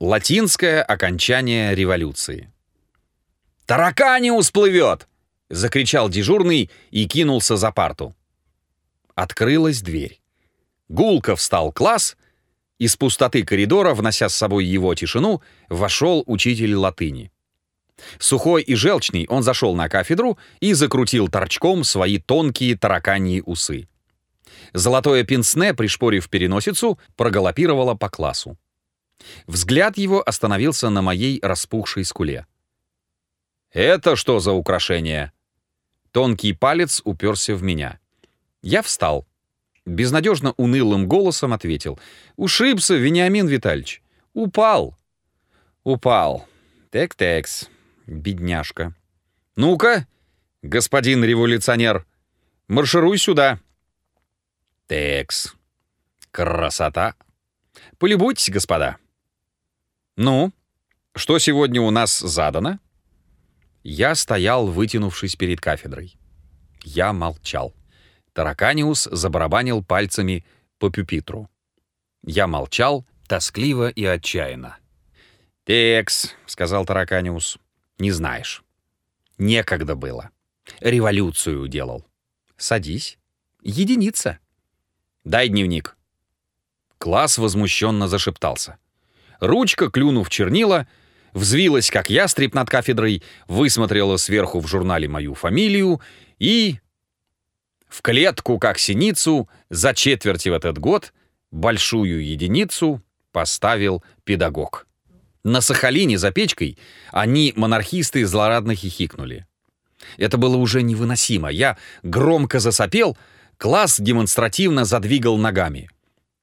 Латинское окончание революции. «Тараканиус плывет!» — закричал дежурный и кинулся за парту. Открылась дверь. Гулко встал класс. Из пустоты коридора, внося с собой его тишину, вошел учитель латыни. Сухой и желчный он зашел на кафедру и закрутил торчком свои тонкие тараканьи усы. Золотое пенсне, пришпорив переносицу, проголопировало по классу. Взгляд его остановился на моей распухшей скуле. «Это что за украшение?» Тонкий палец уперся в меня. Я встал. Безнадежно унылым голосом ответил. «Ушибся, Вениамин Витальевич. Упал». «Упал. Тек-текс. Бедняжка. Ну-ка, господин революционер, маршируй сюда». «Текс. Красота. Полюбуйтесь, господа». «Ну, что сегодня у нас задано?» Я стоял, вытянувшись перед кафедрой. Я молчал. Тараканиус забарабанил пальцами по пюпитру. Я молчал, тоскливо и отчаянно. «Текс», — сказал Тараканиус, — «не знаешь. Некогда было. Революцию делал. Садись. Единица. Дай дневник». Класс возмущенно зашептался. Ручка, клюнув чернила, взвилась, как ястреб над кафедрой, высмотрела сверху в журнале мою фамилию и в клетку, как синицу, за четверти в этот год большую единицу поставил педагог. На Сахалине за печкой они, монархисты, злорадно хихикнули. Это было уже невыносимо. Я громко засопел, класс демонстративно задвигал ногами.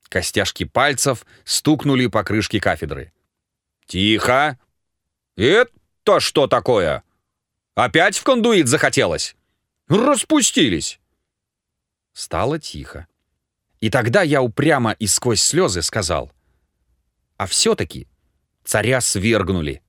Костяшки пальцев стукнули по крышке кафедры. «Тихо! Это что такое? Опять в кондуит захотелось? Распустились!» Стало тихо. И тогда я упрямо и сквозь слезы сказал, «А все-таки царя свергнули.